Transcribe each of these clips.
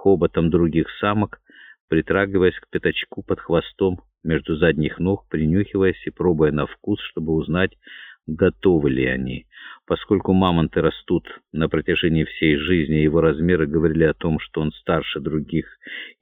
хоботом других самок, притрагиваясь к пятачку под хвостом между задних ног, принюхиваясь и пробуя на вкус, чтобы узнать, готовы ли они. Поскольку мамонты растут на протяжении всей жизни, его размеры говорили о том, что он старше других,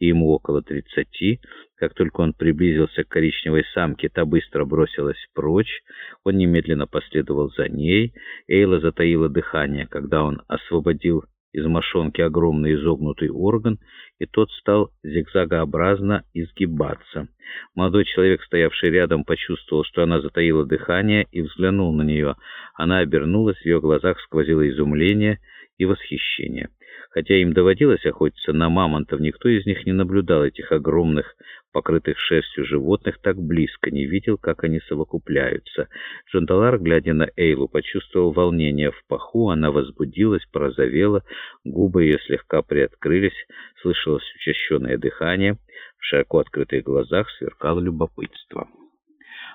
и ему около тридцати. Как только он приблизился к коричневой самке, та быстро бросилась прочь. Он немедленно последовал за ней. Эйла затаила дыхание, когда он освободил из мошонки огромный изогнутый орган, и тот стал зигзагообразно изгибаться. Молодой человек, стоявший рядом, почувствовал, что она затаила дыхание, и взглянул на нее. Она обернулась, в ее глазах сквозило изумление и восхищение. Хотя им доводилось охотиться на мамонтов, никто из них не наблюдал этих огромных покрытых шерстью животных, так близко, не видел, как они совокупляются. Жандалар, глядя на Эйлу, почувствовал волнение в паху, она возбудилась, порозовела, губы ее слегка приоткрылись, слышалось учащенное дыхание, в широко открытых глазах сверкало любопытство.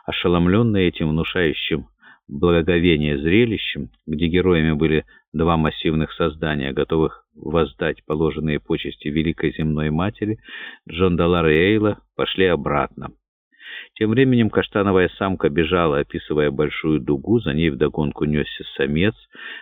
Ошеломленный этим внушающим благоговение зрелищем, где героями были два массивных создания, готовых воздать положенные почести Великой Земной Матери, Джон Далар и Эйла пошли обратно. Тем временем каштановая самка бежала, описывая большую дугу, за ней вдогонку несся самец.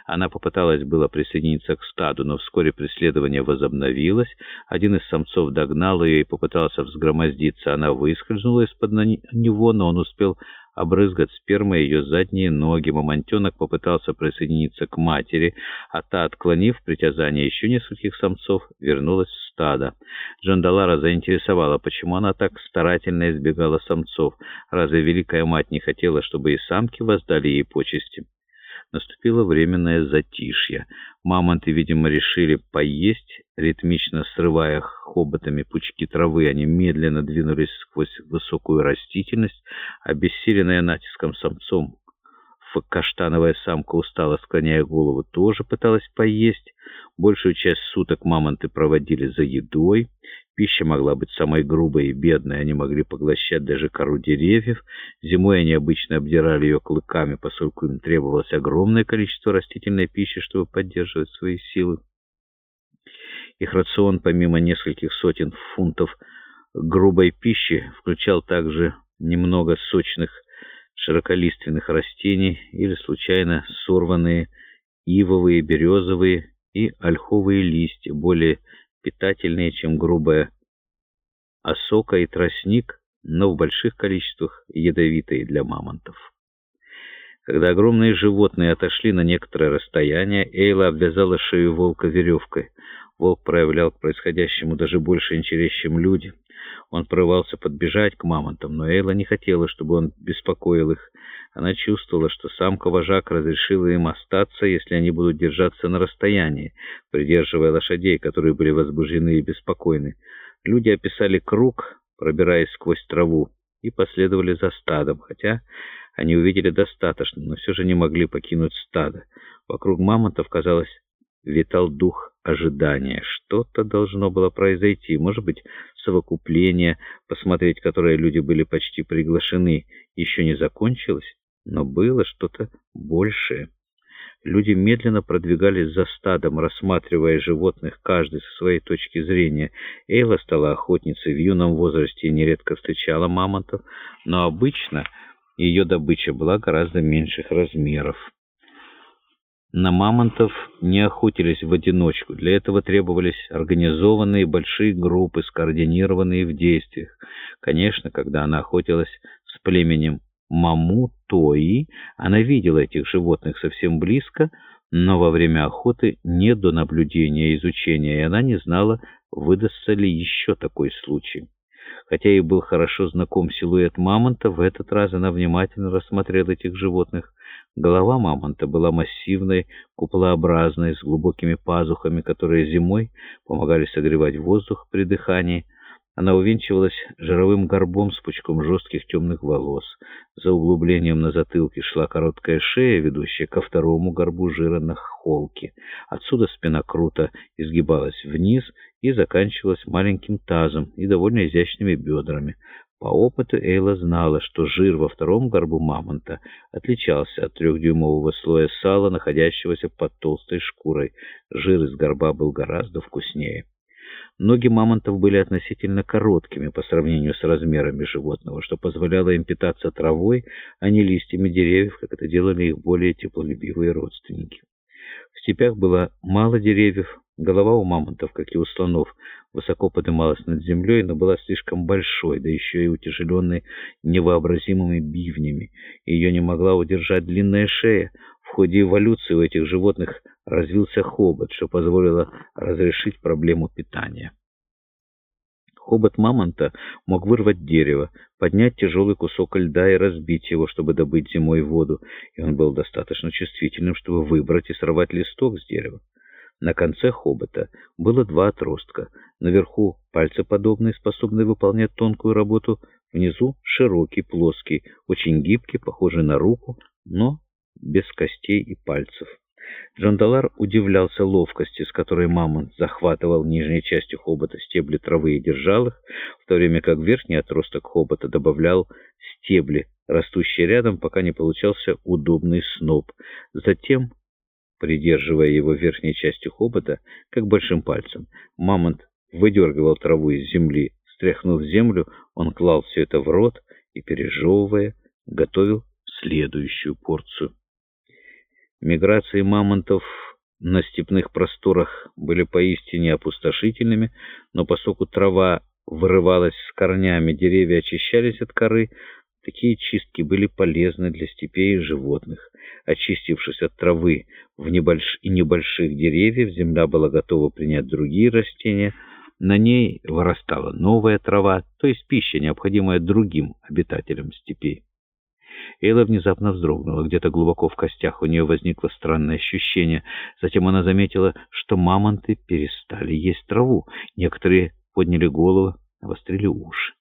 Она попыталась было присоединиться к стаду, но вскоре преследование возобновилось. Один из самцов догнал ее и попытался взгромоздиться. Она выскользнула из-под него, но он успел обрызгать спермой ее задние ноги. Мамонтенок попытался присоединиться к матери, а та, отклонив притязание еще нескольких самцов, вернулась в стадо. Джандалара заинтересовала, почему она так старательно избегала самцов. Разве Великая Мать не хотела, чтобы и самки воздали ей почести? Наступило временное затишье. Мамонты, видимо, решили поесть, ритмично срывая хоботами пучки травы. Они медленно двинулись сквозь высокую растительность, обессиленная натиском самцом. Каштановая самка устала, склоняя голову, тоже пыталась поесть. Большую часть суток мамонты проводили за едой. Пища могла быть самой грубой и бедной, они могли поглощать даже кору деревьев. Зимой они обычно обдирали ее клыками, поскольку им требовалось огромное количество растительной пищи, чтобы поддерживать свои силы. Их рацион, помимо нескольких сотен фунтов грубой пищи, включал также немного сочных широколиственных растений или случайно сорванные ивовые, березовые и ольховые листья, более питательнее, чем грубая осока и тростник, но в больших количествах ядовитые для мамонтов. Когда огромные животные отошли на некоторое расстояние, Эйла обвязала шею волка веревкой. Волк проявлял к происходящему даже больше интерес, чем люди. Он прорывался подбежать к мамонтам, но Эйла не хотела, чтобы он беспокоил их. Она чувствовала, что самка-вожак разрешила им остаться, если они будут держаться на расстоянии, придерживая лошадей, которые были возбуждены и беспокойны. Люди описали круг, пробираясь сквозь траву, и последовали за стадом, хотя они увидели достаточно, но все же не могли покинуть стадо. Вокруг мамонтов, казалось, витал дух ожидания. Что-то должно было произойти, может быть, совокупление, посмотреть которое люди были почти приглашены, еще не закончилось, но было что-то большее. Люди медленно продвигались за стадом, рассматривая животных, каждый со своей точки зрения. Эйла стала охотницей в юном возрасте и нередко встречала мамонтов, но обычно ее добыча была гораздо меньших размеров. На мамонтов не охотились в одиночку. Для этого требовались организованные большие группы, скоординированные в действиях. Конечно, когда она охотилась с племенем Маму-Тои, она видела этих животных совсем близко, но во время охоты не до наблюдения и изучения, и она не знала, выдастся ли еще такой случай. Хотя и был хорошо знаком силуэт мамонта, в этот раз она внимательно рассмотрела этих животных. Голова мамонта была массивной, куполообразной, с глубокими пазухами, которые зимой помогали согревать воздух при дыхании. Она увенчивалась жировым горбом с пучком жестких темных волос. За углублением на затылке шла короткая шея, ведущая ко второму горбу жира на холке. Отсюда спина круто изгибалась вниз и заканчивалась маленьким тазом и довольно изящными бедрами. По опыту Эйла знала, что жир во втором горбу мамонта отличался от трехдюймового слоя сала, находящегося под толстой шкурой. Жир из горба был гораздо вкуснее. Ноги мамонтов были относительно короткими по сравнению с размерами животного, что позволяло им питаться травой, а не листьями деревьев, как это делали их более теплолюбивые родственники. В степях было мало деревьев, голова у мамонтов, как и у слонов, высоко поднималась над землей, но была слишком большой, да еще и утяжеленной невообразимыми бивнями. Ее не могла удержать длинная шея. В ходе эволюции у этих животных развился хобот, что позволило разрешить проблему питания. Хобот мамонта мог вырвать дерево, поднять тяжелый кусок льда и разбить его, чтобы добыть зимой воду, и он был достаточно чувствительным, чтобы выбрать и сорвать листок с дерева. На конце хобота было два отростка. Наверху пальцеподобный, способный выполнять тонкую работу, внизу широкий, плоский, очень гибкий, похожий на руку, но без костей и пальцев. Джандалар удивлялся ловкости, с которой мамонт захватывал нижней частью хобота стебли травы и держал их, в то время как верхний отросток хобота добавлял стебли, растущие рядом, пока не получался удобный сноп. Затем, придерживая его верхней частью хобота, как большим пальцем, мамонт выдергивал траву из земли. Стряхнув землю, он клал все это в рот и, пережевывая, готовил следующую порцию. Миграции мамонтов на степных просторах были поистине опустошительными, но поскольку трава вырывалась с корнями, деревья очищались от коры, такие чистки были полезны для степей и животных. Очистившись от травы в небольш... и небольших деревьев, земля была готова принять другие растения, на ней вырастала новая трава, то есть пища, необходимая другим обитателям степей. Эйла внезапно вздрогнула. Где-то глубоко в костях у нее возникло странное ощущение. Затем она заметила, что мамонты перестали есть траву. Некоторые подняли голову, навострили уши.